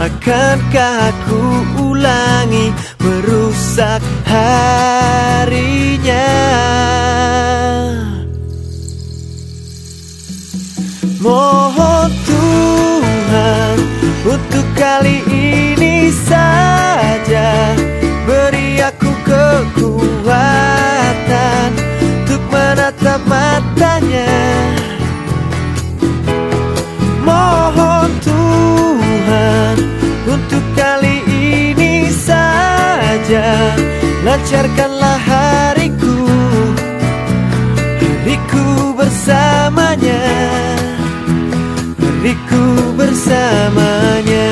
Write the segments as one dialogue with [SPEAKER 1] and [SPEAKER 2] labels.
[SPEAKER 1] Akankah aku ulangi merusak harinya? Mohon Tuhan untuk kali ini saja Beri aku kekuatan Untuk menatap matanya Lancarkanlah hariku Hariku bersamanya Hariku bersamanya.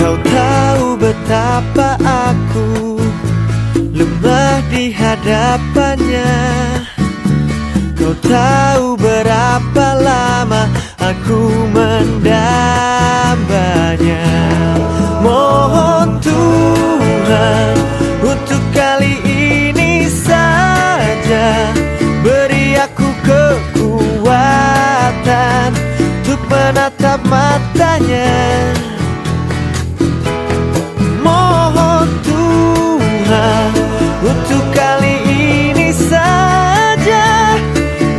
[SPEAKER 1] Kau tahu betapa aku lemah di hadapannya. Kau tahu berapa aku mendambanya. Mohon Tuhan untuk kali ini saja Beri aku kekuatan Untuk menatap matanya. Mohon Tuhan untuk kali ini saja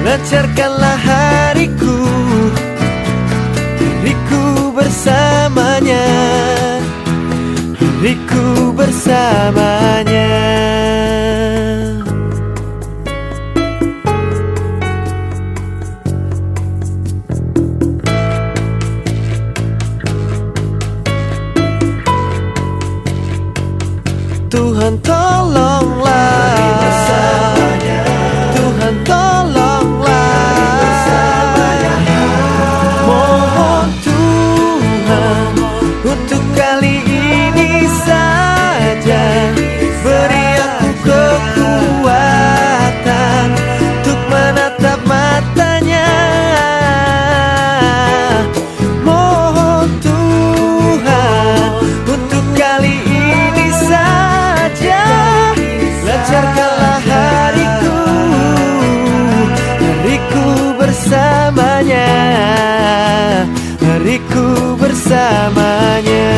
[SPEAKER 1] Lancarkanlah bersamanya Hariku bersamanya. Tuhan tolonglah Untuk kali ini saja Beri aku kekuatan Untuk menatap matanya. Mohon Tuhan Untuk kali ini saja Lancarkanlah hariku Hariku bersamanya Hariku bersamanya